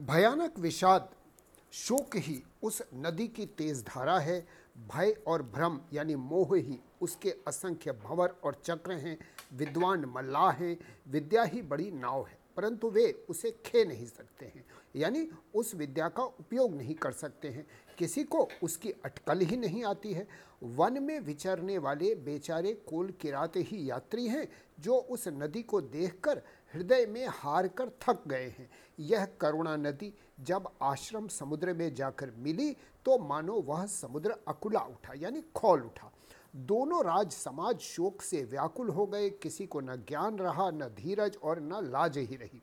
भयानक विषाद शोक ही उस नदी की तेज धारा है। भय और भ्रम यानी मोह ही उसके असंख्य भंवर और चक्र हैं। विद्वान मल्लाह हैं। विद्या ही बड़ी नाव है। परंतु वे उसे खे नहीं सकते हैं। यानी उस विद्या का उपयोग नहीं कर सकते हैं। किसी को उसकी अटकल ही नहीं आती है। वन में विचरने वाले बेचारे कोल किराते ही यात्री हैं, जो उस नदी को देखकर हृदय में हार कर थक गए हैं। यह करुणा नदी जब आश्रम समुद्र में जाकर मिली तो मानो वह समुद्र अकुला उठा, यानी खोल उठा। दोनों राज समाज शोक से व्याकुल हो गए। किसी को न ज्ञान रहा, न धीरज और न लाज ही रही।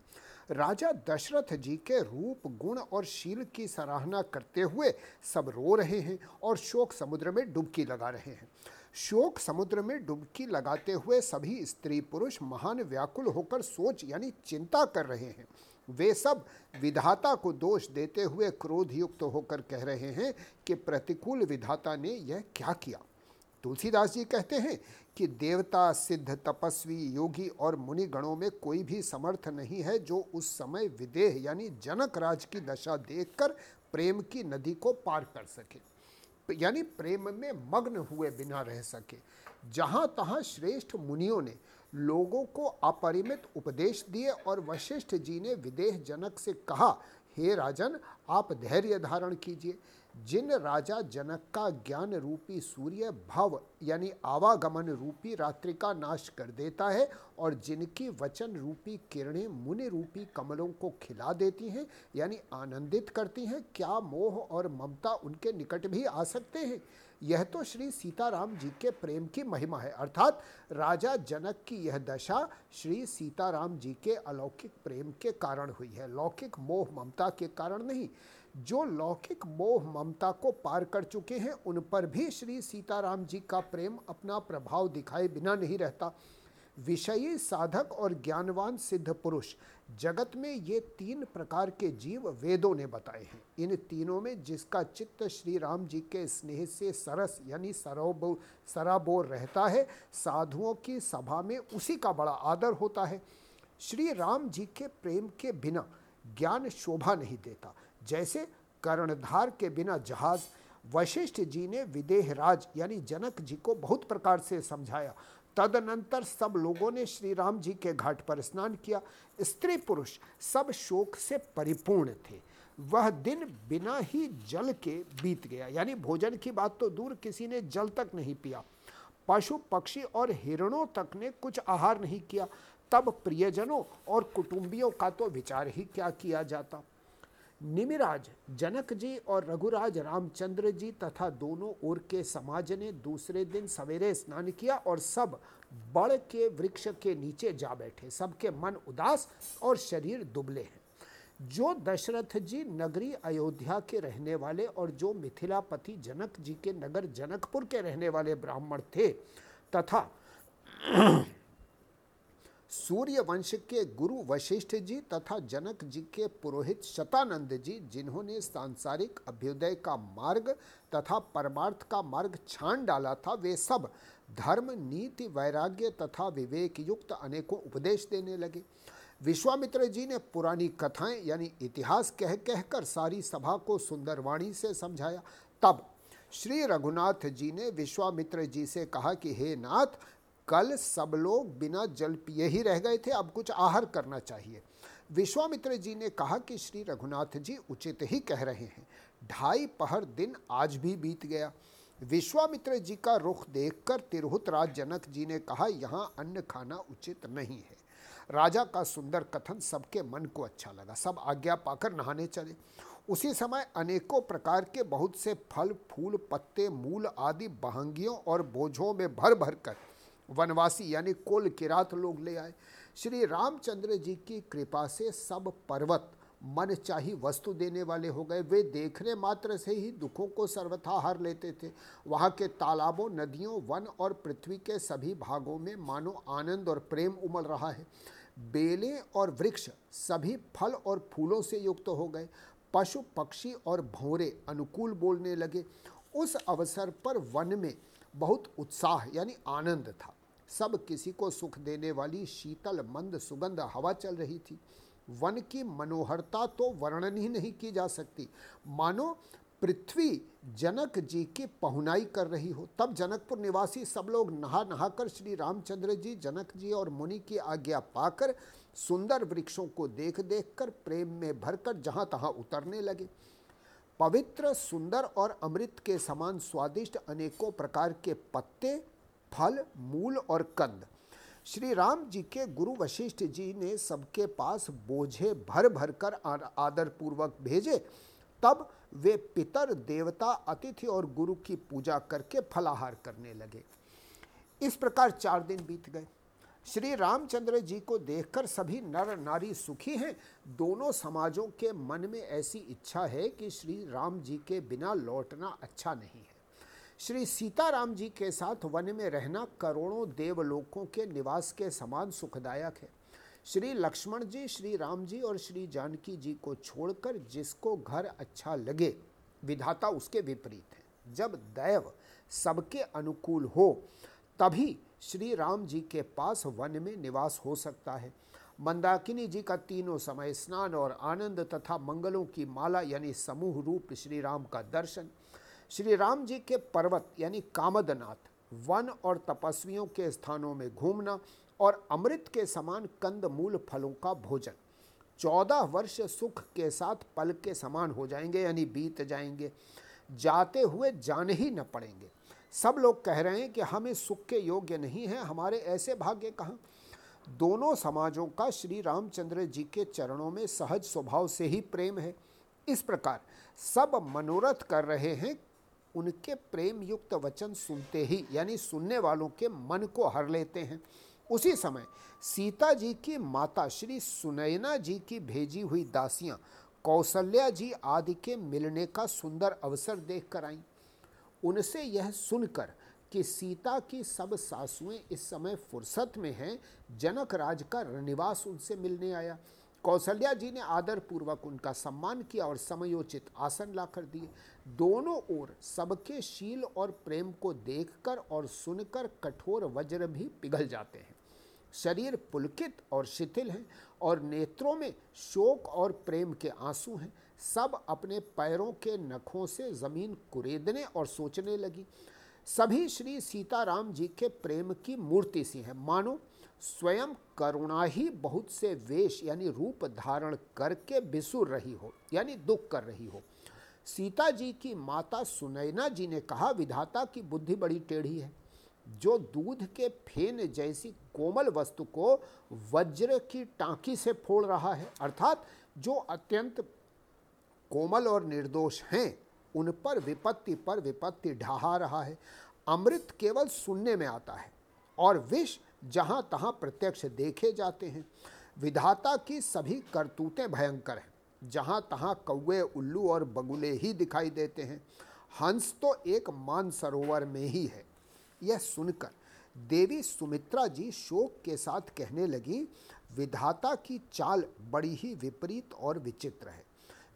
राजा दशरथ जी के रूप, गुण और शील की सराहना करते हुए सब रो रहे हैं और शोक समुद्र में डुबकी लगा रहे हैं। शोक समुद्र में डुबकी लगाते हुए सभी स्त्री पुरुष महान व्याकुल होकर सोच यानी चिंता कर रहे हैं। वे सब विधाता को दोष देते हुए क्रोध युक्त होकर कह रहे हैं कि प्रतिकूल विधाता ने यह क्या किया? तुलसीदास जी कहते हैं कि देवता, सिद्ध, तपस्वी, योगी और मुनि गणों में कोई भी समर्थ नहीं है जो उस समय विदेह यानी जनक राज की दशा देखकर प्रेम की नदी को पार कर सके। यानी प्रेम में मग्न हुए बिना रह सके। जहाँ तहाँ श्रेष्ठ मुनियों ने लोगों को अपरिमित उपदेश दिए और वशिष्ठ जी ने विदेह जनक से कहा, हे राजन, आप धैर्य धारण कीजिए। जिन राजा जनक का ज्ञान रूपी सूर्य भव, यानी आवागमन रूपी रात्रि का नाश कर देता है और जिनकी वचन रूपी किरणें मुनि रूपी कमलों को खिला देती हैं, यानी आनंदित करती हैं, क्या मोह और ममता उनके निकट भी आ सकते हैं? यह तो श्री सीताराम जी के प्रेम की महिमा है। अर्थात राजा जनक की यह दशा श्री सीताराम जी के अलौकिक प्रेम के कारण हुई है। लौकिक मोह ममता के कारण नहीं। जो लौकिक मोह ममता को पार कर चुके हैं, उन पर भी श्री सीताराम जी का प्रेम अपना प्रभाव दिखाए बिना नहीं रहता। विषयी साधक और ज्ञानवान सिद्ध पुरुष, जगत में ये तीन प्रकार के जीव वेदों ने बताए हैं। इन तीनों में जिसका चित्त श्री राम जी के स्नेह से सरस यानी सरोबो, सराबोर रहता है, साधुओं की सभा में उसी का बड़ा आदर होता है। श्री राम जी के प्रेम के बिना ज्ञान शोभा नहीं देता। जैसे कर्णधार के बिना जहाज़, वशिष्ठ जी ने विदेहराज यानी जनक जी को बहुत प्रकार से समझाया। तदनंतर सब लोगों ने श्री राम जी के घाट पर स्नान किया। स्त्री पुरुष सब शोक से परिपूर्ण थे। वह दिन बिना ही जल के बीत गया। यानी भोजन की बात तो दूर किसी ने जल तक नहीं पिया। पशु, पक्षी और हिरणों तक ने कुछ आहार नहीं किया। तब प्रियजनों और कुटुंबियों का तो विचार ही क्या किया जाता? निमिराज, जनक जी और रघुराज रामचंद्र जी तथा दोनों ओर के समाज ने दूसरे दिन सवेरे स्नान किया और सब बड़ के वृक्ष के नीचे जा बैठे। सबके मन उदास और शरीर दुबले हैं। जो दशरथ जी नगरी अयोध्या के रहने वाले और जो मिथिलापति जनक जी के नगर जनकपुर के रहने वाले ब्राह्मण थे तथा सूर्य वंश के गुरु वशिष्ठ जी तथा जनक जी के पुरोहित शतानंद जी, जिन्होंने सांसारिक अभ्युदय का मार्ग तथा परमार्थ का मार्ग छान डाला था, वे सब धर्म, नीति, वैराग्य तथा विवेक युक्त अनेकों उपदेश देने लगे। विश्वामित्र जी ने पुरानी कथाएँ, यानी इतिहास कह, कहकर सारी सभा को सुंदरवाणी से समझाया। तब श्री रघुनाथ जी ने विश्वामित्र जी से कहा कि, हे नाथ कल सब लोग बिना जल पिए ही रह गए थे, अब कुछ आहार करना चाहिए। विश्वामित्र जी ने कहा कि श्री रघुनाथ जी उचित ही कह रहे हैं। ढाई पहर दिन आज भी बीत गया। विश्वामित्र जी का रुख देखकर तिरहुत राज जनक जी ने कहा, यहाँ अन्न खाना उचित नहीं है। राजा का सुंदर कथन सबके मन को अच्छा लगा। सब आज्ञा पाकर नहाने चले। उसी समय अनेकों प्रकार के बहुत से फल, फूल, पत्ते, मूल आदि बहंगियों और बोझों में भर भर कर वनवासी यानी कुल किरात लोग ले आए। श्री रामचंद्र जी की कृपा से सब पर्वत मन चाही वस्तु देने वाले हो गए। वे देखने मात्र से ही दुखों को सर्वथा हार लेते थे। वहाँ के तालाबों, नदियों, वन और पृथ्वी के सभी भागों में मानो आनंद और प्रेम उमड़ रहा है। बेलें और वृक्ष सभी फल और फूलों से युक्त तो हो गए। पशु, पक्षी और भौरे अनुकूल बोलने लगे। उस अवसर पर वन में बहुत उत्साह यानी आनंद था। सब किसी को सुख देने वाली शीतल, मंद, सुगंध हवा चल रही थी। वन की मनोहरता तो वर्णन ही नहीं की जा सकती। मानो, पृथ्वी जनक जी की पहुनाई कर रही हो, तब जनकपुर निवासी सब लोग नहा नहाकर श्री रामचंद्र जी, जनक जी और मुनि की आज्ञा पाकर सुंदर वृक्षों को देख देख कर प्रेम में भरकर जहाँ तहां उतरने लगे। पवित्र, सुंदर और अमृत के समान स्वादिष्ट अनेकों प्रकार के पत्ते फल, मूल और कंद। श्री राम जी के गुरु वशिष्ठ जी ने सबके पास बोझे भर भर कर आदर पूर्वक भेजे। तब वे पितर, देवता, अतिथि और गुरु की पूजा करके फलाहार करने लगे। इस प्रकार चार दिन बीत गए। श्री रामचंद्र जी को देखकर सभी नर नारी सुखी हैं। दोनों समाजों के मन में ऐसी इच्छा है कि श्री राम जी के बिना लौटना अच्छा नहीं है। श्री सीताराम जी के साथ वन में रहना करोड़ों देवलोकों के निवास के समान सुखदायक है। श्री लक्ष्मण जी, श्री राम जी और श्री जानकी जी को छोड़कर जिसको घर अच्छा लगे, विधाता उसके विपरीत है। जब दैव सबके अनुकूल हो, तभी श्री राम जी के पास वन में निवास हो सकता है। मंदाकिनी जी का तीनों समय स्नान और आनंद तथा मंगलों की माला यानी समूह रूप श्री राम का दर्शन श्री राम जी के पर्वत, यानी कामदनाथ, वन और तपस्वियों के स्थानों में घूमना और अमृत के समान कंद मूल फलों का भोजन। चौदह वर्ष सुख के साथ पल के समान हो जाएँगे, यानी बीत जाएँगे। जाते हुए जाने ही न पड़ेंगे। सब लोग कह रहे हैं कि हम इस सुख के योग्य नहीं हैं, हमारे ऐसे भाग्य कहाँ? दोनों समाजों का श्री रामचंद्र जी के चरणों में सहज स्वभाव से ही प्रेम है। इस प्रकार सब मनोरथ कर रहे हैं उनके प्रेम युक्त वचन सुनते ही, यानी सुनने वालों के मन को हर लेते हैं। उसी समय सीता जी की माता श्री सुनैना जी की भेजी हुई दासियाँ कौशल्या जी आदि के मिलने का सुंदर अवसर देख कर आईं। उनसे यह सुनकर कि सीता की सब सासुएँ इस समय फुर्सत में हैं, जनक राज का निवास उनसे मिलने आया। कौशल्या जी ने आदर पूर्वक उनका सम्मान किया और समयोचित आसन लाकर दिए। दोनों ओर सबके शील और प्रेम को देखकर और सुनकर कठोर वज्र भी पिघल जाते हैं। शरीर पुलकित और शिथिल हैं और नेत्रों में शोक और प्रेम के आँसू हैं। सब अपने पैरों के नखों से ज़मीन कुरेदने और सोचने लगी। सभी श्री सीताराम जी के प्रेम की मूर्ति सी है। मानो स्वयं करुणा ही बहुत से वेश, यानी रूप धारण करके बिसुर रही हो, यानी दुख कर रही हो। सीता जी की माता सुनैना जी ने कहा, विधाता की बुद्धि बड़ी टेढ़ी है। जो दूध के फेन जैसी कोमल वस्तु को वज्र की टांकी से फोड़ रहा है, अर्थात जो अत्यंत कोमल और निर्दोष हैं, उन पर विपत्ति पर विपत्ति ढहा रहा है। अमृत केवल सुनने में आता है और विष जहाँ तहाँ प्रत्यक्ष देखे जाते हैं। विधाता की सभी करतूतें भयंकर हैं। जहाँ तहाँ कौए उल्लू और बगुले ही दिखाई देते हैं। हंस तो एक मानसरोवर में ही है। यह सुनकर देवी सुमित्रा जी शोक के साथ कहने लगी, विधाता की चाल बड़ी ही विपरीत और विचित्र है।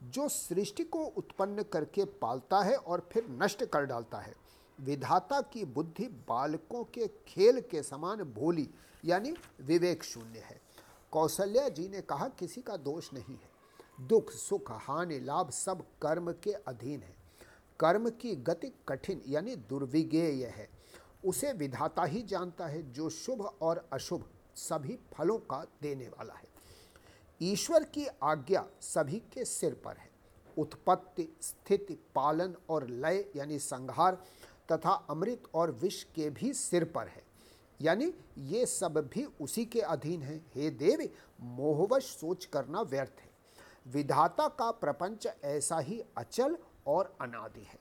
जो सृष्टि को उत्पन्न करके पालता है और फिर नष्ट कर डालता है विधाता की बुद्धि बालकों के खेल के समान भोली, यानी विवेक शून्य है। कौशल्या जी ने कहा, किसी का दोष नहीं है। दुख, सुख, हानि, लाभ सब कर्म के अधीन है। कर्म की गति कठिन, यानी दुर्विज्ञेय है। उसे विधाता ही जानता है, जो शुभ और अशुभ सभी फलों का देने वाला है। ईश्वर की आज्ञा सभी के सिर पर है। उत्पत्ति, स्थिति, पालन और लय, यानी संहार तथा अमृत और विष के भी सिर पर है। यानी ये सब भी उसी के अधीन है। हे देव, मोहवश सोच करना व्यर्थ है। विधाता का प्रपंच ऐसा ही अचल और अनादि है।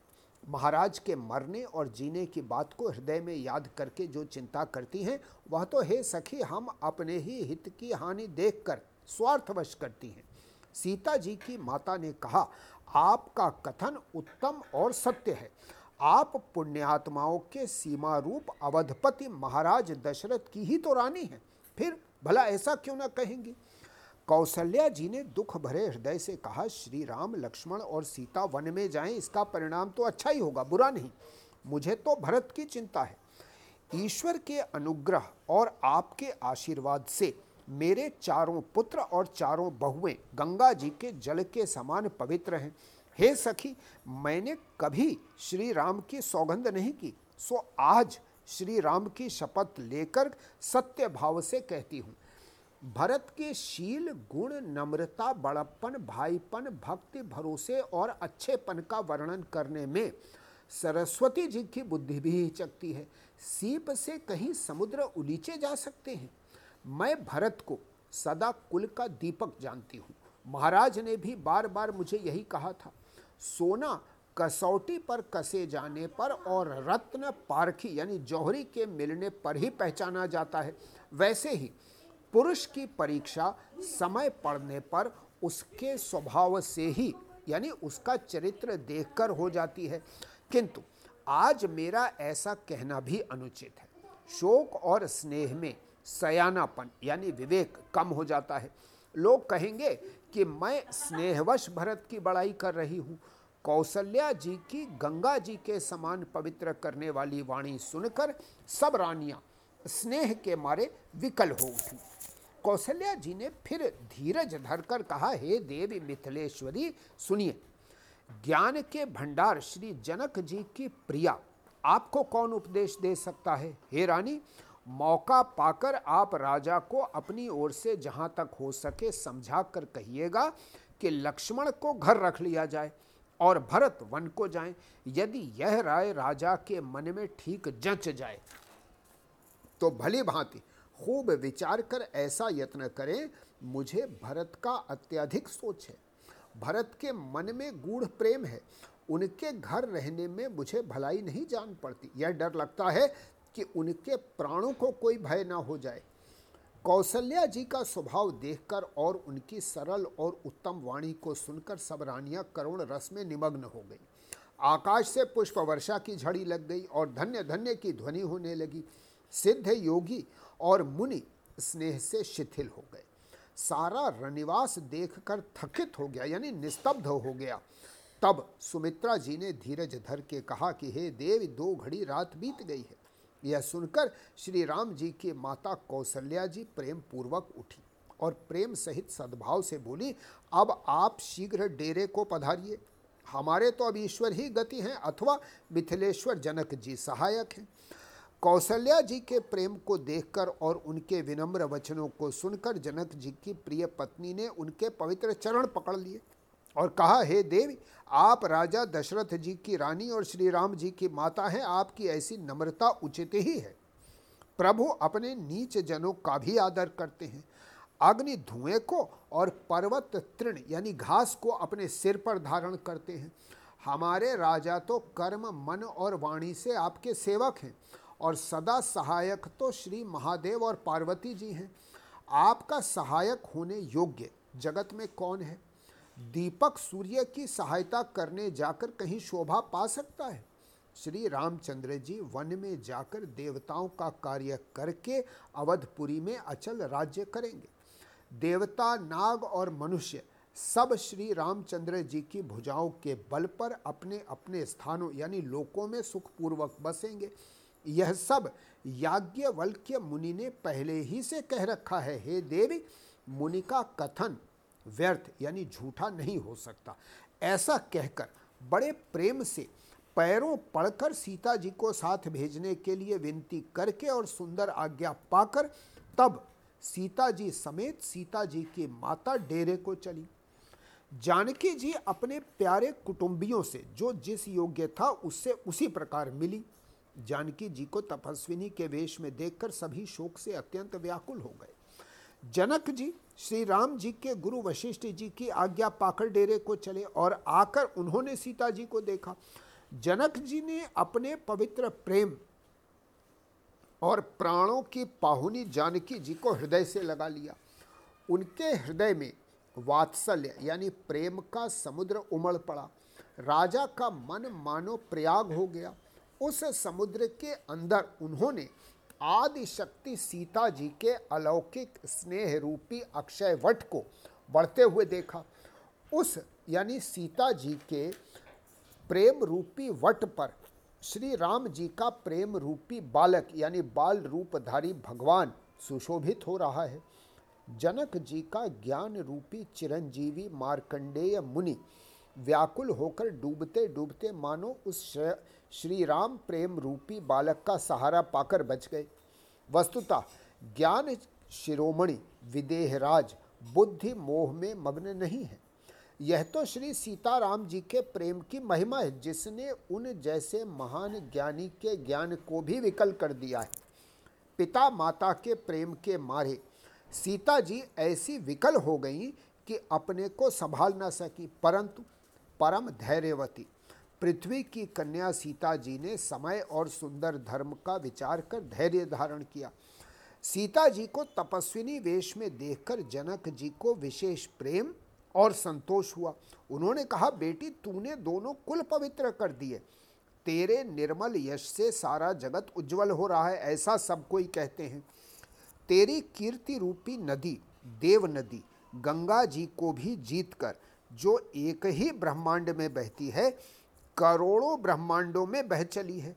महाराज के मरने और जीने की बात को हृदय में याद करके जो चिंता करती हैं, वह तो हे सखी, हम अपने ही हित की हानि देखकर स्वार्थवश करती हैं। सीता जी की माता ने कहा, आपका कथन उत्तम और सत्य है। आप पुण्यात्माओं के सीमा रूप अवधपति महाराज दशरथ की ही तो रानी हैं। फिर भला ऐसा क्यों ना कहेंगी? कौशल्या जी ने दुख भरे हृदय से कहा, श्री राम, लक्ष्मण और सीता वन में जाएँ, इसका परिणाम तो अच्छा ही होगा, बुरा नहीं। मुझे तो भरत की चिंता है। ईश्वर के अनुग्रह और आपके आशीर्वाद से मेरे चारों पुत्र और चारों बहुएँ गंगा जी के जल के समान पवित्र हैं। हे सखी, मैंने कभी श्री राम की सौगंध नहीं की, सो आज श्री राम की शपथ लेकर सत्य भाव से कहती हूँ। भरत के शील, गुण, नम्रता, बड़प्पन, भाईपन, भक्ति, भरोसे और अच्छेपन का वर्णन करने में सरस्वती जी की बुद्धि भी हिचकती है। सीप से कहीं समुद्र उलीचे जा सकते हैं। मैं भरत को सदा कुल का दीपक जानती हूँ। महाराज ने भी बार बार मुझे यही कहा था। सोना कसौटी पर कसे जाने पर और रत्न पारखी यानी जौहरी के मिलने पर ही पहचाना जाता है। वैसे ही पुरुष की परीक्षा समय पड़ने पर उसके स्वभाव से ही यानी उसका चरित्र देखकर हो जाती है। किंतु आज मेरा ऐसा कहना भी अनुचित है। शोक और स्नेह में सयानापन यानी विवेक कम हो जाता है। लोग कहेंगे कि मैं स्नेहवश भरत की बड़ाई कर रही हूँ। कौशल्या जी की गंगा जी के समान पवित्र करने वाली वाणी सुनकर सब रानियाँ स्नेह के मारे विकल हो उठी। कौशल्या जी ने फिर धीरज धरकर कहा, हे देवी मिथिलेश्वरी, सुनिए। ज्ञान के भंडार श्री जनक जी की प्रिया आपको कौन उपदेश दे सकता है? हे रानी मौका पाकर आप राजा को अपनी ओर से जहाँ तक हो सके समझा कर कहिएगा कि लक्ष्मण को घर रख लिया जाए और भरत वन को जाएँ। यदि यह राय राजा के मन में ठीक जंच जाए तो भली भांति खूब विचार कर ऐसा यत्न करें, मुझे भरत का अत्यधिक सोच है। भरत के मन में गूढ़ प्रेम है। उनके घर रहने में मुझे भलाई नहीं जान पड़ती। यह डर लगता है कि उनके प्राणों को कोई भय ना हो जाए। कौशल्या जी का स्वभाव देखकर और उनकी सरल और उत्तम वाणी को सुनकर सब रानियाँ करुण रस में निमग्न हो गई। आकाश से पुष्प वर्षा की झड़ी लग गई और धन्य धन्य की ध्वनि होने लगी। सिद्ध योगी और मुनि स्नेह से शिथिल हो गए। सारा रनिवास देखकर थकित हो गया, यानी निस्तब्ध हो गया। तब सुमित्रा जी ने धीरज धर के कहा कि, हे देव, दो घड़ी रात बीत गई है। यह सुनकर श्री राम जी की माता कौशल्या जी प्रेम पूर्वक उठी और प्रेम सहित सद्भाव से बोली, अब आप शीघ्र डेरे को पधारिए। हमारे तो अब ईश्वर ही गति हैं अथवा मिथिलेश्वर जनक जी सहायक हैं। कौशल्या जी के प्रेम को देखकर और उनके विनम्र वचनों को सुनकर जनक जी की प्रिय पत्नी ने उनके पवित्र चरण पकड़ लिए। और कहा, हे देव, आप राजा दशरथ जी की रानी और श्री राम जी की माता हैं, आपकी ऐसी नम्रता उचित ही है। प्रभु अपने नीच जनों का भी आदर करते हैं। अग्नि धुएँ को और पर्वत तृण, यानी घास को अपने सिर पर धारण करते हैं। हमारे राजा तो कर्म, मन और वाणी से आपके सेवक हैं और सदा सहायक तो श्री महादेव और पार्वती जी हैं। आपका सहायक होने योग्य जगत में कौन है? दीपक सूर्य की सहायता करने जाकर कहीं शोभा पा सकता है। श्री रामचंद्र जी वन में जाकर देवताओं का कार्य करके अवधपुरी में अचल राज्य करेंगे। देवता, नाग और मनुष्य सब श्री रामचंद्र जी की भुजाओं के बल पर अपने अपने स्थानों यानी लोकों में सुखपूर्वक बसेंगे। यह सब याज्ञवल्क्य मुनि ने पहले ही से कह रखा है, हे देवी, मुनि का कथन व्यर्थ यानी झूठा नहीं हो सकता। ऐसा कहकर बड़े प्रेम से पैरों पड़कर सीता जी को साथ भेजने के लिए विनती करके और सुंदर आज्ञा पाकर तब सीता जी समेत सीता जी की माता डेरे को चली। जानकी जी अपने प्यारे कुटुंबियों से जो जिस योग्य था उससे उसी प्रकार मिली। जानकी जी को तपस्विनी के वेश में देखकर सभी शोक से अत्यंत व्याकुल हो गए। जनक जी, श्री राम जी के गुरु वशिष्ठ जी की आज्ञा पाकर डेरे को चले और आकर उन्होंने सीता जी को देखा। जनक जी ने अपने पवित्र प्रेम और प्राणों की पाहुनी जानकी जी को हृदय से लगा लिया। उनके हृदय में वात्सल्य यानी प्रेम का समुद्र उमड़ पड़ा। राजा का मन मानो प्रयाग हो गया। उस समुद्र के अंदर उन्होंने आदि शक्ति सीता जी के अलौकिक स्नेह रूपी अक्षय वट को बढ़ते हुए देखा। उस, यानी सीता जी के प्रेम रूपी वट पर श्री राम जी का प्रेम रूपी बालक, यानी बाल रूपधारी भगवान सुशोभित हो रहा है। जनक जी का ज्ञान रूपी चिरंजीवी मार्कंडेय मुनि व्याकुल होकर डूबते डूबते मानो उस श्री राम प्रेम रूपी बालक का सहारा पाकर बच गए। वस्तुतः ज्ञान शिरोमणि विदेहराज बुद्धि मोह में मग्न नहीं है। यह तो श्री सीताराम जी के प्रेम की महिमा है, जिसने उन जैसे महान ज्ञानी के ज्ञान को भी विकल कर दिया है। पिता माता के प्रेम के मारे सीता जी ऐसी विकल हो गई कि अपने को संभाल न सकी, परंतु परम धैर्यवती पृथ्वी की कन्या सीता जी ने समय और सुंदर धर्म का विचार कर धैर्य धारण किया। सीता जी को तपस्विनी वेश में देखकर जनक जी को विशेष प्रेम और संतोष हुआ। उन्होंने कहा, बेटी, तूने दोनों कुल पवित्र कर दिए। तेरे निर्मल यश से सारा जगत उज्जवल हो रहा है, ऐसा सब कोई कहते हैं। तेरी कीर्ति रूपी नदी, देव नदी, गंगा जी को भी जीतकर जो एक ही ब्रह्मांड में बहती है करोड़ों ब्रह्मांडों में बह चली है।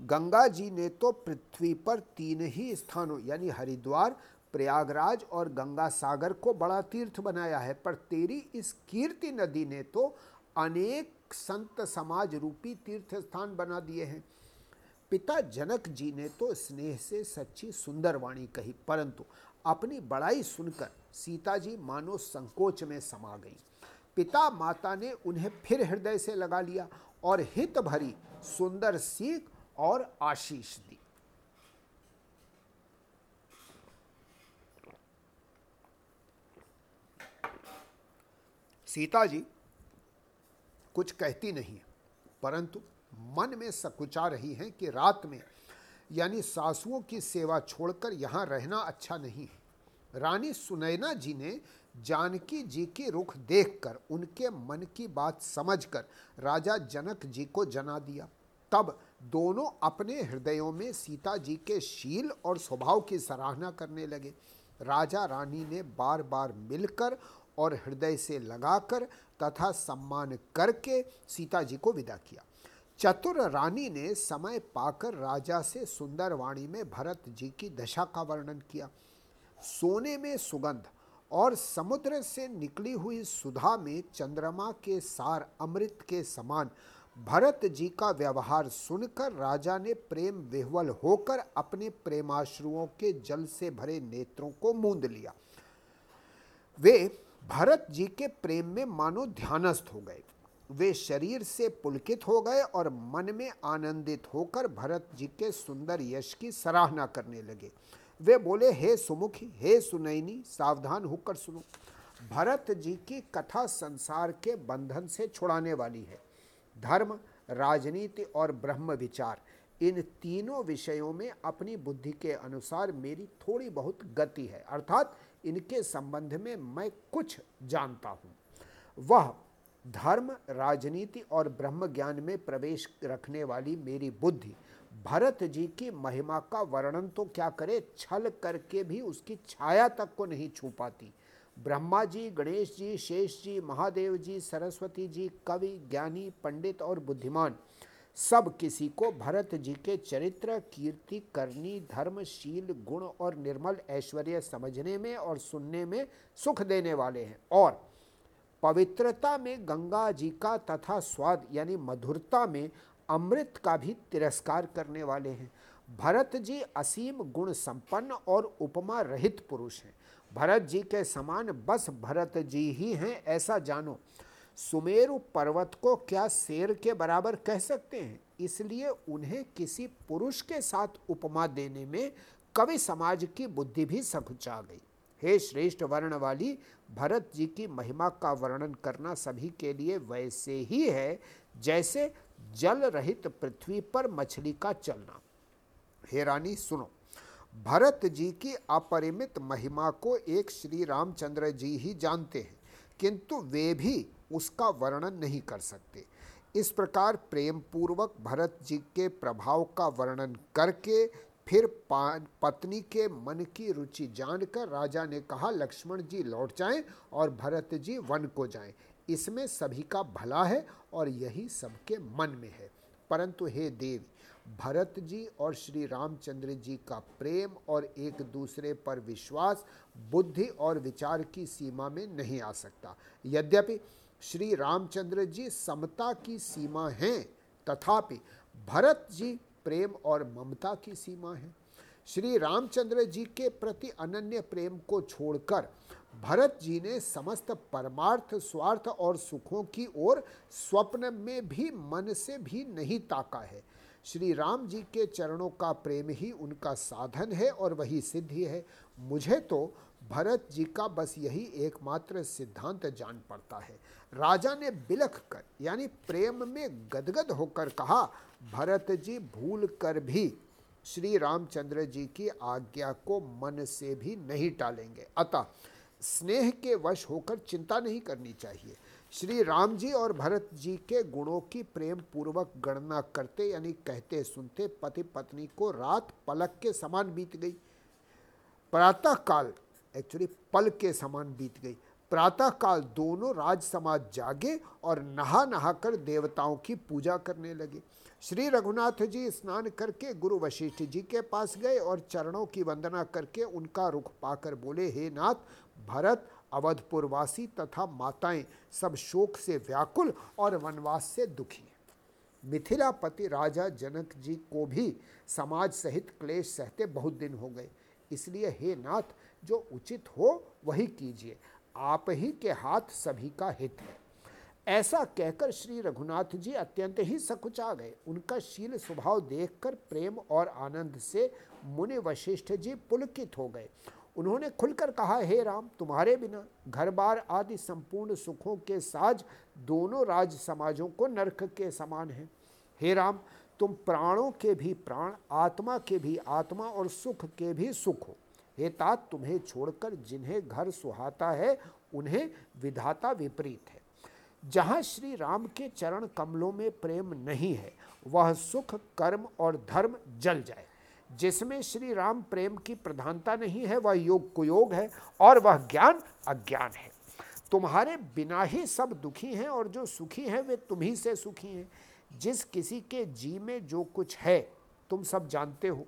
गंगा जी ने तो पृथ्वी पर तीन ही स्थानों, यानी हरिद्वार, प्रयागराज और गंगा सागर को बड़ा तीर्थ बनाया है, पर तेरी इस कीर्ति नदी ने तो अनेक संत समाज रूपी तीर्थ स्थान बना दिए हैं। पिता जनक जी ने तो स्नेह से सच्ची सुंदर वाणी कही, परंतु अपनी बड़ाई सुनकर सीता जी मानो संकोच में समा गई। पिता माता ने उन्हें फिर हृदय से लगा लिया और हित भरी सुंदर सीख और आशीष दी। सीता जी कुछ कहती नहीं परंतु मन में सकुचा रही हैं कि रात में, यानी सासुओं की सेवा छोड़कर यहाँ रहना अच्छा नहीं है। रानी सुनैना जी ने जानकी जी की रुख देखकर, उनके मन की बात समझकर राजा जनक जी को जना दिया। तब दोनों अपने हृदयों में सीता जी के शील और स्वभाव की सराहना करने लगे। राजा रानी ने बार बार मिलकर और हृदय से लगाकर तथा सम्मान करके सीता जी को विदा किया। चतुर रानी ने समय पाकर राजा से सुंदर वाणी में भरत जी की दशा का वर्णन किया। सोने में सुगंध और समुद्र से निकली हुई सुधा में चंद्रमा के सार अमृत के समान भरत जी का व्यवहार सुनकर राजा ने प्रेम विह्वल होकर अपने प्रेमाश्रुओं के जल से भरे नेत्रों को मूंद लिया। वे भरत जी के प्रेम में मानो ध्यानस्थ हो गए। वे शरीर से पुलकित हो गए और मन में आनंदित होकर भरत जी के सुंदर यश की सराहना करने लगे। वे बोले, हे सुमुखी, हे सुनैनी, सावधान होकर सुनो। भरत जी की कथा संसार के बंधन से छुड़ाने वाली है। धर्म, राजनीति और ब्रह्म विचार, इन तीनों विषयों में अपनी बुद्धि के अनुसार मेरी थोड़ी बहुत गति है। अर्थात इनके संबंध में मैं कुछ जानता हूँ। वह धर्म, राजनीति और ब्रह्म ज्ञान में प्रवेश रखने वाली मेरी बुद्धि भरत जी की महिमा का वर्णन तो क्या करे? छल करके भी उसकी छाया तक को नहीं छू पाती। ब्रह्मा जी, गणेश जी, शेष जी, महादेव जी, सरस्वती जी, कवि, ज्ञानी, पंडित और बुद्धिमान, सब किसी को भरत जी के चरित्र, कीर्ति, करनी, धर्मशील, गुण और निर्मल ऐश्वर्य समझने में और सुनने में सुख देने वाले हैं। और पवित्रता में गंगा जी का तथा स्वाद यानी मधुरता में अमृत का भी तिरस्कार करने वाले हैं। भरत जी असीम गुण संपन्न और उपमा रहित पुरुष हैं। भरत जी के समान बस भरत जी ही हैं, ऐसा जानो। सुमेरु पर्वत को क्या शेर के बराबर कह सकते हैं? इसलिए उन्हें किसी पुरुष के साथ उपमा देने में कवि समाज की बुद्धि भी सकुचा गई। हे श्रेष्ठ वर्ण वाली भरत जी की महिमा का वर्णन करना सभी के लिए वैसे ही है, जैसे जल रहित पृथ्वी पर मछली का चलना। हे रानी, सुनो। भरत जी की अपरिमित महिमा को एक श्री रामचंद्र जी ही जानते हैं, किंतु वे भी उसका वर्णन नहीं कर सकते। इस प्रकार प्रेम पूर्वक भरत जी के प्रभाव का वर्णन करके फिर पत्नी के मन की रुचि जानकर राजा ने कहा, लक्ष्मण जी लौट जाएँ और भरत जी वन को जाएँ। इसमें सभी का भला है और यही सबके मन में है। परंतु हे देव, भरत जी और श्री रामचंद्र जी का प्रेम और एक दूसरे पर विश्वास, बुद्धि और विचार की सीमा में नहीं आ सकता। यद्यपि श्री रामचंद्र जी समता की सीमा हैं, तथापि भरत जी प्रेम और ममता की सीमा है। श्री रामचंद्र जी के प्रति अनन्य प्रेम को छोड़कर भरत जी ने समस्त परमार्थ, स्वार्थ और सुखों की ओर स्वप्न में भी मन से भी नहीं ताका है। श्री राम जी के चरणों का प्रेम ही उनका साधन है और वही सिद्धि है। मुझे तो भरत जी का बस यही एकमात्र सिद्धांत जान पड़ता है। राजा ने बिलख कर, यानी प्रेम में गदगद होकर कहा, भरत जी, भूल कर भी श्री रामचंद्र जी की आज्ञा को मन से भी नहीं टालेंगे। अतः स्नेह के वश होकर चिंता नहीं करनी चाहिए। श्री राम जी और भरत जी के गुणों की प्रेम पूर्वक गणना करते यानी कहते सुनते पति पत्नी को रात पलक के समान बीत गई। प्रातः काल एक्चुअली पल के समान बीत गई। प्रातः काल दोनों राज समाज जागे और नहा नहा कर देवताओं की पूजा करने लगे। श्री रघुनाथ जी स्नान करके गुरु वशिष्ठ जी के पास गए और चरणों की वंदना करके उनका रुख पाकर बोले, हे नाथ, भरत, अवधपुरवासी तथा माताएँ, सब शोक से व्याकुल और वनवास से दुखी हैं। मिथिलापति राजा जनक जी को भी समाज सहित क्लेश सहते बहुत दिन हो गए। इसलिए, हे नाथ, जो उचित हो, वही कीजिए। आप ही के हाथ सभी का हित है। ऐसा कहकर श्री रघुनाथ जी अत्यंत ही सकुचा गए। उनका शील स्वभाव देखकर प्रेम और आनंद से मुनि वशिष्ठ जी पुलकित हो गए। उन्होंने खुलकर कहा, हे राम, तुम्हारे बिना घर बार आदि संपूर्ण सुखों के साज दोनों राज समाजों को नरक के समान हैं। हे राम, तुम प्राणों के भी प्राण, आत्मा के भी आत्मा और सुख के भी सुख हो। हे तात, तुम्हें छोड़कर जिन्हें घर सुहाता है, उन्हें विधाता विपरीत है। जहाँ श्री राम के चरण कमलों में प्रेम नहीं है, वह सुख, कर्म और धर्म जल जाए। जिसमें श्री राम प्रेम की प्रधानता नहीं है, वह योग कुयोग है और वह ज्ञान अज्ञान है। तुम्हारे बिना ही सब दुखी हैं और जो सुखी हैं, वे तुम ही से सुखी हैं। जिस किसी के जी में जो कुछ है, तुम सब जानते हो।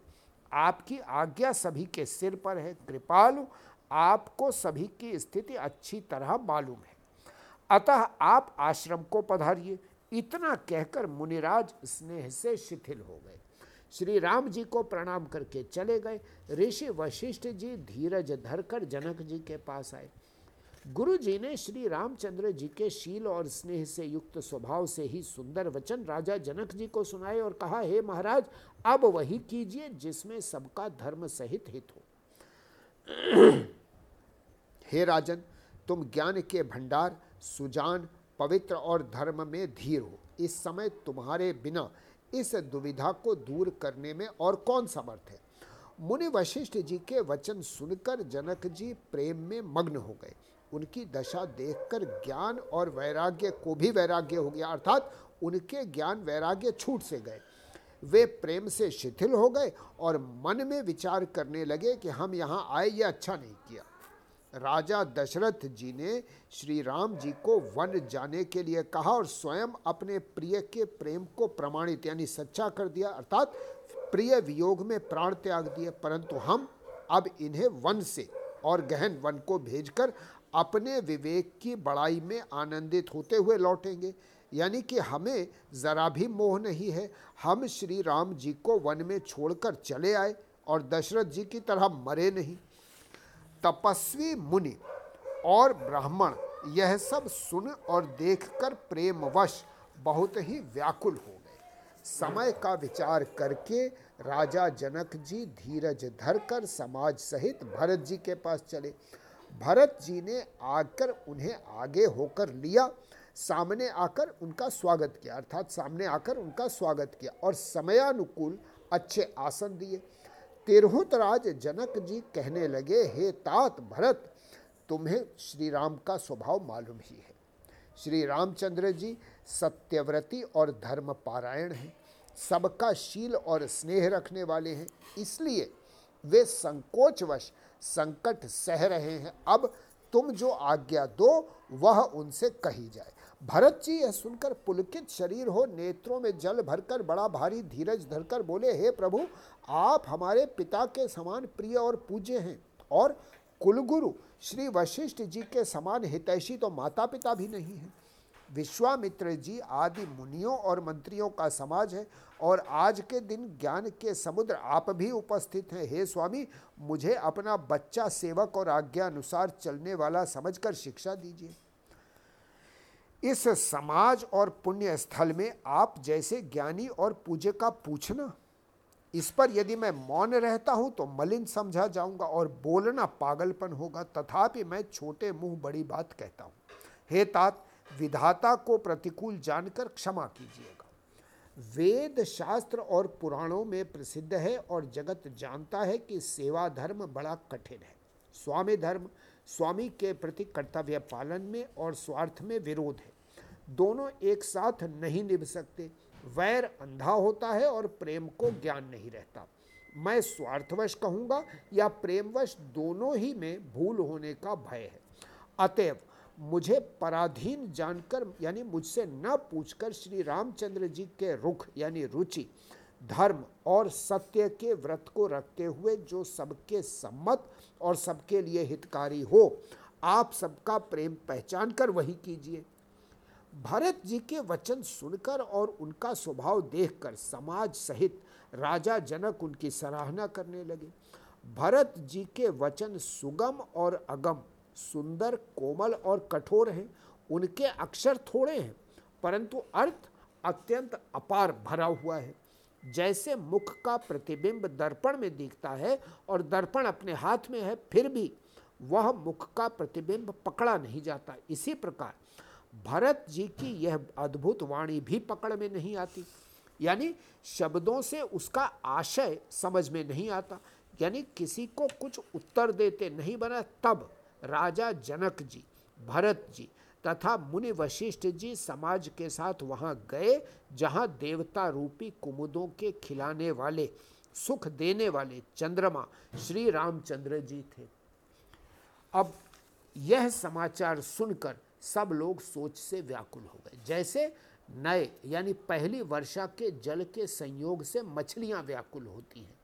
आपकी आज्ञा सभी के सिर पर है, कृपालु, आपको सभी की स्थिति अच्छी तरह मालूम है। अतः आप आश्रम को पधारिए। इतना कहकर मुनिराज स्नेह से शिथिल हो गए। श्री राम जी को प्रणाम करके चले गए। ऋषि वशिष्ठ जी धीरज धरकर जनक जी के पास आए। गुरु जी ने श्री रामचंद्र जी के शील और स्नेह से युक्त स्वभाव से ही सुंदर वचन राजा जनक जी को सुनाए और कहा, हे महाराज अब वही कीजिए जिसमें सबका धर्म सहित हित हो। हे राजन, तुम ज्ञान के भंडार, सुजान, पवित्र और धर्म में धीर हो। इस समय तुम्हारे बिना इस दुविधा को दूर करने में और कौन समर्थ है? मुनि वशिष्ठ जी के वचन सुनकर जनक जी प्रेम में मग्न हो गए। उनकी दशा देखकर ज्ञान और वैराग्य को भी वैराग्य हो गया, अर्थात उनके ज्ञान वैराग्य छूट से गए। वे प्रेम से शिथिल हो गए और मन में विचार करने लगे कि हम यहाँ आए, ये अच्छा नहीं किया। राजा दशरथ जी ने श्री राम जी को वन जाने के लिए कहा और स्वयं अपने प्रिय के प्रेम को प्रमाणित, यानी सच्चा कर दिया, अर्थात प्रिय वियोग में प्राण त्याग दिए। परंतु हम अब इन्हें वन से और गहन वन को भेजकर अपने विवेक की बड़ाई में आनंदित होते हुए लौटेंगे। यानी कि हमें ज़रा भी मोह नहीं है। हम श्री राम जी को वन में छोड़कर चले आए और दशरथ जी की तरह मरे नहीं। तपस्वी मुनि और ब्राह्मण, यह सब सुन और देखकर प्रेमवश बहुत ही व्याकुल हो गए। समय का विचार करके राजा जनक जी धीरज धरकर समाज सहित भरत जी के पास चले। भरत जी ने आकर उन्हें आगे होकर लिया सामने आकर उनका स्वागत किया, अर्थात सामने आकर उनका स्वागत किया और समयानुकूल अच्छे आसन दिए। तिरहुतराज जनक जी कहने लगे, हे तात भरत, तुम्हें श्री राम का स्वभाव मालूम ही है। श्री रामचंद्र जी सत्यव्रती और धर्म पारायण हैं, सबका शील और स्नेह रखने वाले हैं, इसलिए वे संकोचवश संकट सह रहे हैं। अब तुम जो आज्ञा दो, वह उनसे कही जाए। भरत जी यह सुनकर पुलकित शरीर हो, नेत्रों में जल भरकर बड़ा भारी धीरज धरकर बोले, हे प्रभु, आप हमारे पिता के समान प्रिय और पूज्य हैं और कुलगुरु श्री वशिष्ठ जी के समान हितैषी तो माता पिता भी नहीं हैं। विश्वामित्र जी आदि मुनियों और मंत्रियों का समाज है और आज के दिन ज्ञान के समुद्र आप भी उपस्थित हैं। हे स्वामी, मुझे अपना बच्चा सेवक और आज्ञा अनुसार चलने वाला समझकर शिक्षा दीजिए। इस समाज और पुण्य स्थल में आप जैसे ज्ञानी और पूज्य का पूछना। इस पर यदि मैं मौन रहता हूँ तो मलिन समझा जाऊँगा और बोलना पागलपन होगा। तथापि मैं छोटे मुँह बड़ी बात कहता हूँ। हे तात, विधाता को प्रतिकूल जानकर क्षमा कीजिएगा। वेद शास्त्र और पुराणों में प्रसिद्ध है और जगत जानता है कि सेवा धर्म बड़ा कठिन है। स्वामी धर्म, स्वामी के प्रति कर्तव्य पालन में और स्वार्थ में विरोध है। दोनों एक साथ नहीं निभ सकते। वैर अंधा होता है और प्रेम को ज्ञान नहीं रहता। मैं स्वार्थवश कहूँगा, या प्रेमवश दोनों ही में भूल होने का भय है। अतएव मुझे पराधीन जानकर, यानी मुझसे न पूछकर श्री रामचंद्र जी के रुख, यानी रुचि, धर्म और सत्य के व्रत को रखते हुए जो सबके सम्मत और सबके लिए हितकारी हो, आप सबका प्रेम पहचान कर वही कीजिए। भरत जी के वचन सुनकर और उनका स्वभाव देखकर समाज सहित राजा जनक उनकी सराहना करने लगे। भरत जी के वचन सुगम और अगम, सुंदर, कोमल और कठोर हैं। उनके अक्षर थोड़े हैं, परंतु अर्थ अत्यंत अपार भरा हुआ है। जैसे मुख का प्रतिबिंब दर्पण में दिखता है और दर्पण अपने हाथ में है, फिर भी वह मुख का प्रतिबिंब पकड़ा नहीं जाता। इसी प्रकार भरत जी की यह अद्भुत वाणी भी पकड़ में नहीं आती। यानी शब्दों से उसका आशय समझ में नहीं आता। यानी किसी को कुछ उत्तर देते नहीं बना, तब राजा जनक जी, भरत जी तथा मुनि वशिष्ठ जी समाज के साथ वहाँ गए, जहाँ देवता रूपी कुमुदों के खिलाने वाले, सुख देने वाले चंद्रमा श्री रामचंद्र जी थे। अब यह समाचार सुनकर सब लोग सोच से व्याकुल हो गए। जैसे नए, यानी पहली वर्षा के जल के संयोग से मछलियाँ व्याकुल होती हैं।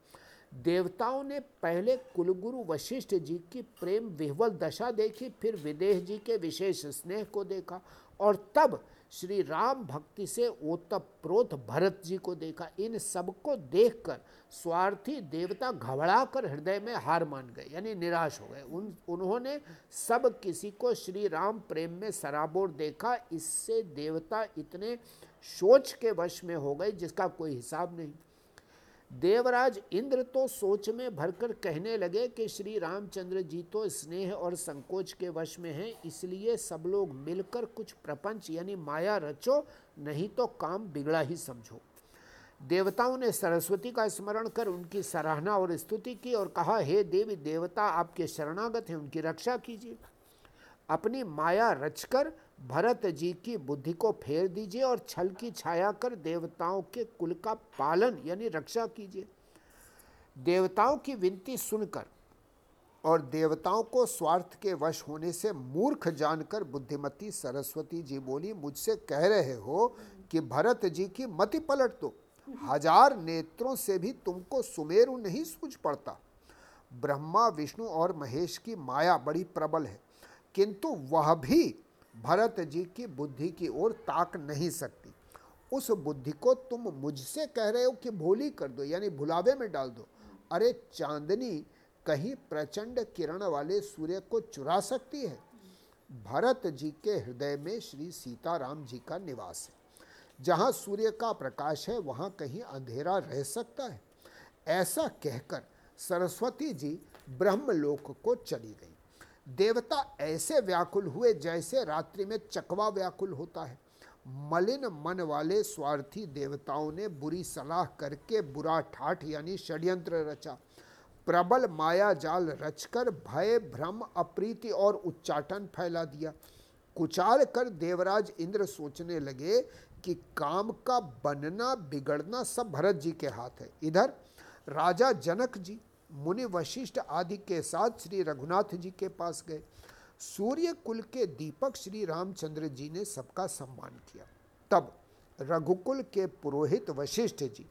देवताओं ने पहले कुलगुरु वशिष्ठ जी की प्रेम विह्वल दशा देखी, फिर विदेह जी के विशेष स्नेह को देखा और तब श्री राम भक्ति से ओतप्रोत भरत जी को देखा। इन सबको देखकर स्वार्थी देवता घबरा कर हृदय में हार मान गए, यानी निराश हो गए। उन, उन्होंने सब किसी को श्री राम प्रेम में सराबोर देखा। इससे देवता इतने सोच के वश में हो गए जिसका कोई हिसाब नहीं। देवराज इंद्र तो सोच में भरकर कहने लगे कि श्री रामचंद्र जी तो स्नेह और संकोच के वश में हैं, इसलिए सब लोग मिलकर कुछ प्रपंच यानी माया रचो, नहीं तो काम बिगड़ा ही समझो। देवताओं ने सरस्वती का स्मरण कर उनकी सराहना और स्तुति की और कहा, हे देवी, देवता आपके शरणागत हैं, उनकी रक्षा कीजिए। अपनी माया रचकर भरत जी की बुद्धि को फेर दीजिए और छल की छाया कर देवताओं के कुल का पालन, यानी रक्षा कीजिए। देवताओं की विनती सुनकर और देवताओं को स्वार्थ के वश होने से मूर्ख जानकर बुद्धिमती सरस्वती जी बोली, मुझसे कह रहे हो कि भरत जी की मति पलट दो। हज़ार नेत्रों से भी तुमको सुमेरु नहीं सूझ पड़ता। ब्रह्मा, विष्णु और महेश की माया बड़ी प्रबल है, किंतु वह भी भरत जी की बुद्धि की ओर ताक नहीं सकती। उस बुद्धि को तुम मुझसे कह रहे हो कि भोली कर दो, यानी भुलावे में डाल दो। अरे चांदनी, कहीं प्रचंड किरण वाले सूर्य को चुरा सकती है? भरत जी के हृदय में श्री सीताराम जी का निवास है। जहाँ सूर्य का प्रकाश है, वहाँ कहीं अंधेरा रह सकता है। ऐसा कहकर सरस्वती जी ब्रह्मलोक को चली गई। देवता ऐसे व्याकुल हुए जैसे रात्रि में चकवा व्याकुल होता है। मलिन मन वाले स्वार्थी देवताओं ने बुरी सलाह करके बुरा ठाठ यानी षड्यंत्र रचा। प्रबल माया जाल रचकर भय, भ्रम, अप्रीति और उच्चाटन फैला दिया। कुचाल कर देवराज इंद्र सोचने लगे कि काम का बनना, बिगड़ना सब भरत जी के हाथ है। इधर राजा जनक जी मुनि वशिष्ठ आदि के साथ श्री रघुनाथ जी के पास गए। सूर्य कुल के दीपक श्री रामचंद्र जी ने सबका सम्मान किया। तब रघुकुल के पुरोहित वशिष्ठ जी,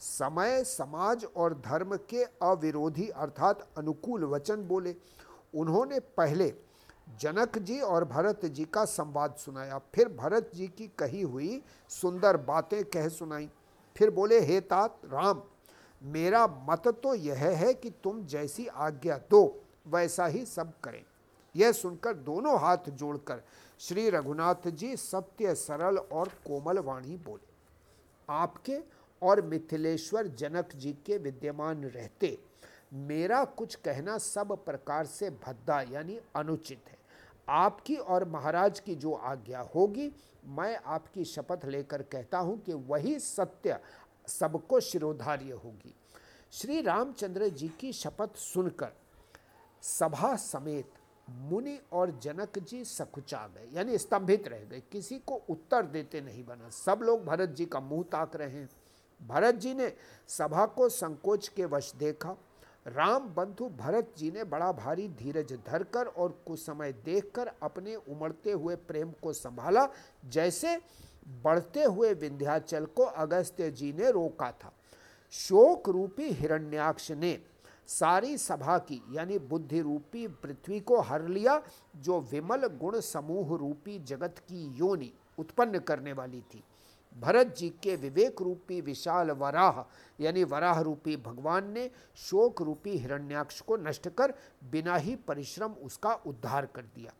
समय, समाज और धर्म के अविरोधी अर्थात अनुकूल वचन बोले। उन्होंने पहले जनक जी और भरत जी का संवाद सुनाया। फिर भरत जी की कही हुई सुंदर बातें कह सुनाई। फिर बोले, हे तात, राम मेरा मत तो यह है कि तुम जैसी आज्ञा दो, वैसा ही सब करें। यह सुनकर दोनों हाथ जोड़कर श्री रघुनाथ जी सत्य, सरल और कोमल वाणी बोले। आपके और मिथिलेश्वर जनक जी के विद्यमान रहते, मेरा कुछ कहना सब प्रकार से भद्दा यानी अनुचित है। आपकी और महाराज की जो आज्ञा होगी, मैं आपकी शपथ लेकर कहता हूँ कि वही सत्य सबको शिरोधार्य होगी। श्री रामचंद्र जी की शपथ सुनकर सभा समेत मुनि और जनक जी सकुचा गए, यानी स्तंभित रह गए। किसी को उत्तर देते नहीं बना। सब लोग भरत जी का मुँह ताक रहे हैं। भरत जी ने सभा को संकोच के वश देखा। राम बंधु भरत जी ने बड़ा भारी धीरज धरकर और कुछ समय देखकर अपने उमड़ते हुए प्रेम को संभाला, जैसे बढ़ते हुए विंध्याचल को अगस्त्य जी ने रोका था। शोक रूपी हिरण्याक्ष ने सारी सभा की, यानी बुद्धि रूपी पृथ्वी को हर लिया, जो विमल गुण समूह रूपी जगत की योनि उत्पन्न करने वाली थी। भरत जी के विवेक रूपी विशाल वराह, यानी वराह रूपी भगवान ने शोक रूपी हिरण्याक्ष को नष्ट कर, बिना ही परिश्रम उसका उद्धार कर दिया।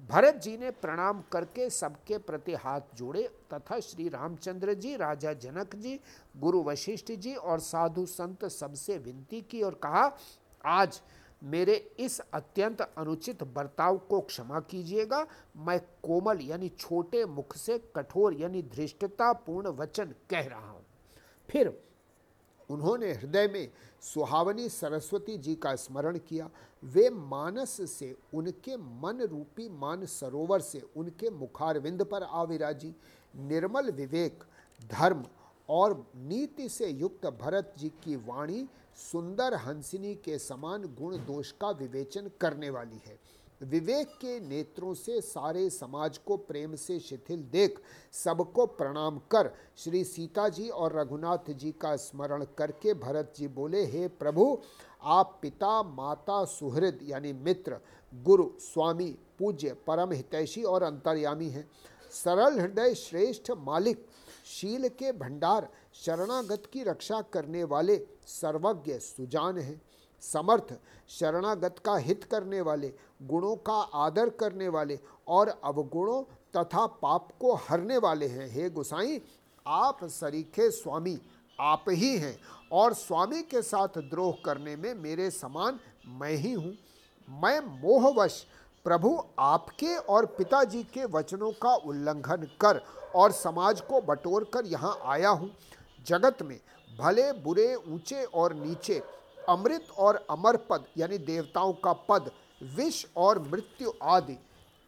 भरत जी ने प्रणाम करके सबके प्रति हाथ जोड़े तथा श्री रामचंद्र जी, राजा जनक जी, गुरु वशिष्ठ जी और साधु संत सबसे विनती की और कहा, आज मेरे इस अत्यंत अनुचित बर्ताव को क्षमा कीजिएगा। मैं कोमल यानी छोटे मुख से कठोर यानी धृष्टतापूर्ण वचन कह रहा हूँ। फिर उन्होंने हृदय में सुहावनी सरस्वती जी का स्मरण किया। वे मानस से, उनके मन रूपी मान सरोवर से, उनके मुखारविंद पर आविराजी निर्मल विवेक, धर्म और नीति से युक्त भरत जी की वाणी सुंदर हंसिनी के समान गुण दोष का विवेचन करने वाली है। विवेक के नेत्रों से सारे समाज को प्रेम से शिथिल देख, सबको प्रणाम कर। श्री सीता जी और रघुनाथ जी का स्मरण करके भरत जी बोले, हे प्रभु, आप पिता, माता, सुहृद यानी मित्र, गुरु, स्वामी, पूज्य, परम हितैषी और अंतर्यामी हैं। सरल हृदय श्रेष्ठ मालिक, शील के भंडार, शरणागत की रक्षा करने वाले सर्वज्ञ सुजान हैं। समर्थ, शरणागत का हित करने वाले गुणों का आदर करने वाले और अवगुणों तथा पाप को हरने वाले हैं। हे गुसाई, आप सरीखे स्वामी, आप ही हैं और स्वामी के साथ द्रोह करने में मेरे समान मैं ही हूँ। मैं मोहवश, प्रभु आपके और पिताजी के वचनों का उल्लंघन कर और समाज को बटोर कर यहाँ आया हूँ। जगत में भले बुरे, ऊँचे और नीचे, अमृत और अमर पद, यानी देवताओं का पद विष और मृत्यु आदि।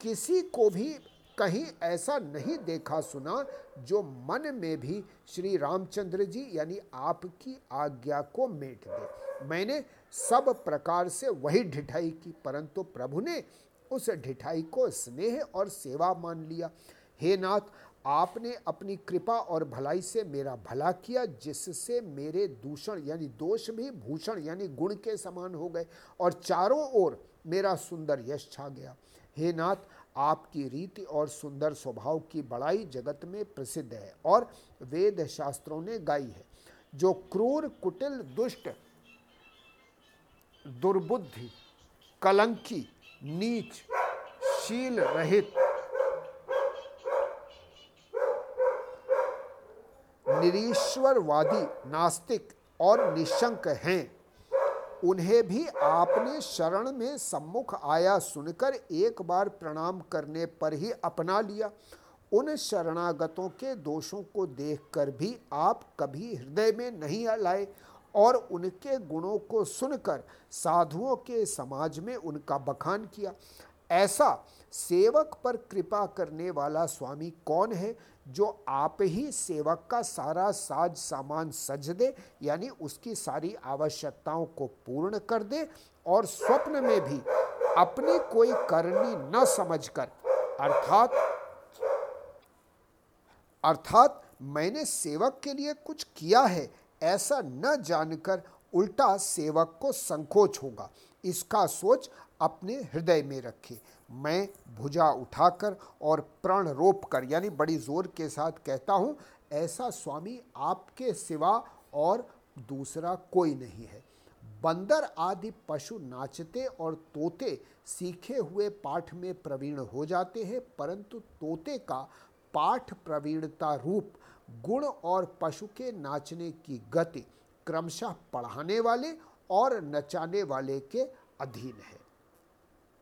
किसी को भी कहीं ऐसा नहीं देखा सुना जो मन में भी श्री रामचंद्र जी यानी आपकी आज्ञा को मेट दे। मैंने सब प्रकार से वही ढिठाई की, परंतु प्रभु ने उस ढिठाई को स्नेह और सेवा मान लिया। हे नाथ, आपने अपनी कृपा और भलाई से मेरा भला किया, जिससे मेरे दूषण यानी दोष भी भूषण यानी गुण के समान हो गए। और चारों ओर मेरा सुंदर यश छा गया। हे नाथ, आपकी रीति और सुंदर स्वभाव की बड़ाई जगत में प्रसिद्ध है और वेद शास्त्रों ने गाई है। जो क्रूर, कुटिल, दुष्ट, दुर्बुद्धि, कलंकी, नीच, शील रहित, निरीश्वरवादी, नास्तिक और निशंक हैं। उन्हें भी आपने शरण में सम्मुख आया सुनकर एक बार प्रणाम करने पर ही अपना लिया। उन शरणागतों के दोषों को देखकर भी आप कभी हृदय में नहीं लाए और उनके गुणों को सुनकर साधुओं के समाज में उनका बखान किया। ऐसा सेवक पर कृपा करने वाला स्वामी कौन है जो आप ही सेवक का सारा साज सामान सज दे, यानी उसकी सारी आवश्यकताओं को पूर्ण कर दे और स्वप्न में भी अपनी कोई करनी न समझकर, अर्थात अर्थात मैंने सेवक के लिए कुछ किया है, ऐसा न जानकर उल्टा सेवक को संकोच होगा। इसका सोच अपने हृदय में रखे। मैं भुजा उठाकर और प्रण रोप कर यानी बड़ी ज़ोर के साथ कहता हूँ, ऐसा स्वामी आपके सिवा और दूसरा कोई नहीं है। बंदर आदि पशु नाचते और तोते सीखे हुए पाठ में प्रवीण हो जाते हैं, परंतु तोते का पाठ प्रवीणता रूप गुण और पशु के नाचने की गति क्रमशः पढ़ाने वाले और नचाने वाले के अधीन है।